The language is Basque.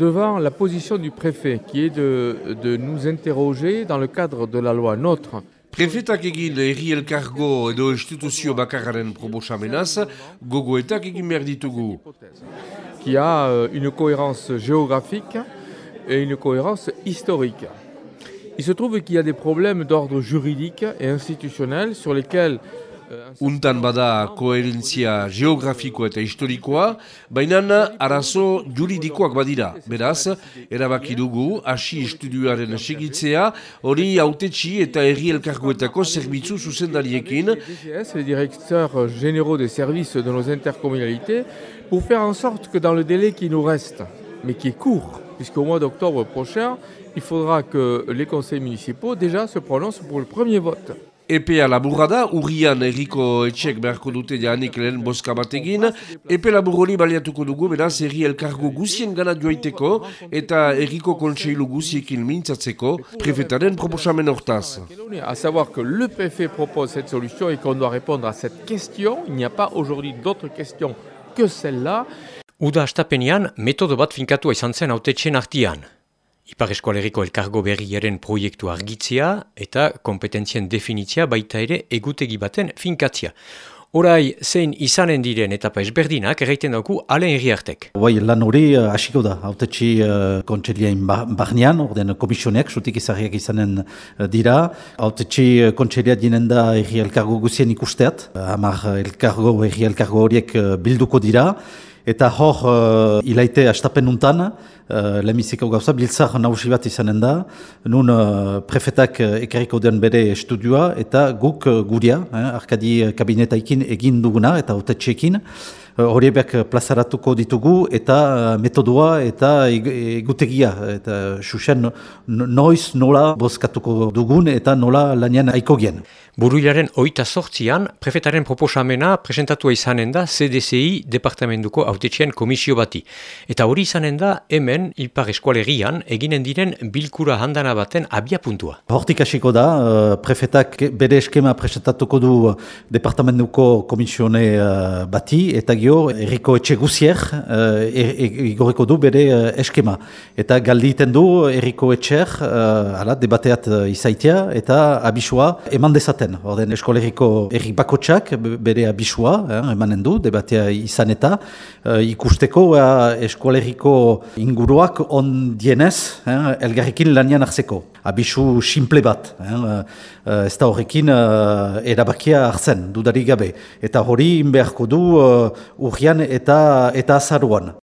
devant la position du préfet, qui est de, de nous interroger dans le cadre de la loi NOTRe. Prefetak egin erri elkargo edo instituzio bakarraren probosamenaz, gogoetak egin behar ditugu. Qui a euh, une cohérence géographique et une cohérence historique. Il se trouve qu'il y a des problèmes d'ordre juridique et institutionnel sur lesquels Untan bada koherentzia geografikoa eta historikoa, baina arazo juridikoak badira. Beraz, erabaki dugu, hasi estudioaren segitzea, hori autetxi eta erri elkargoetako zerbitzu zuzendariekin. Les directeurs généraux des services de nos intercommunalités, pour faire en sorte que dans le délai qui nous reste, mais qui est court, puisqu'au mois d'octobre prochain, il faudra que les conseils municipaux déjà se prononcent pour le premier vote. Epea laburra da, urrian erriko etxek beharko dute janik lehen boska bategin. Epe labur hori baliatuko dugu, beraz, erri elkargo guzien gana joaiteko eta erriko kontseilu guziekin mintzatzeko prefetaren proposamen hortaz. À savoir que le préfet propose cette solution et qu'on doit répondre à cette question. Il n'y a pas aujourd'hui d'autres questions que celle-là. Uda astapenean, metodo bat finkatua izan zen autetxen artian. Ipar eskualeriko elkargo berriaren proiektu argitzea eta kompetentzien definitzia baita ere egutegi baten finkatzia. Horai, zein izanen diren etapa ezberdinak erraiten dauku alen herriartek. Bai, lan hori uh, hasiko da, autetxi uh, kontseliain bahnean, orden komisionek, sutik izarriak izanen uh, dira. Autetxi uh, kontselia dinen da erri elkargo guzien ikusteat, hamar elkargo, erri elkargo horiek uh, bilduko dira. Eta hor, uh, ilaite astapen nuntan, uh, lemiziko gauza, biltzar nausi bat izanen da, nun uh, prefetak uh, ekarriko den bere estudioa, eta guk uh, guria, eh, arkadi kabinetaikin egin duguna, eta autetxeekin, horiek plazaratuko ditugu eta metodoa eta egutegia eta susen noiz nola bozkatuko dugun eta nola lanian aiko gen. Buruilaren oita sortzian, prefetaren proposamena presentatua izanen da CDCI Departamentuko autetxean komisio bati. Eta hori izanen da hemen Ipar Eskualerian eginen diren bilkura handana baten abia puntua. Hortik hasiko da, prefetak bere eskema presentatuko du Departamentuko komisione bati eta gio erriko etxe guzier igoriko du bere eskema. Eta galditen du erriko etxer, ala, debateat izaitia eta abisua eman dezaten. Orden eskoleriko errik bakotsak bere abisua, eh, emanen du, debatea izan eta ikusteko eh, eskoleriko inguruak ondienez eh, elgarrekin lanian hartzeko. Abisu simple bat, eh, ez da horrekin eh, erabakia hartzen, dudarik gabe. Eta hori beharko du urrian eta, eta azaruan.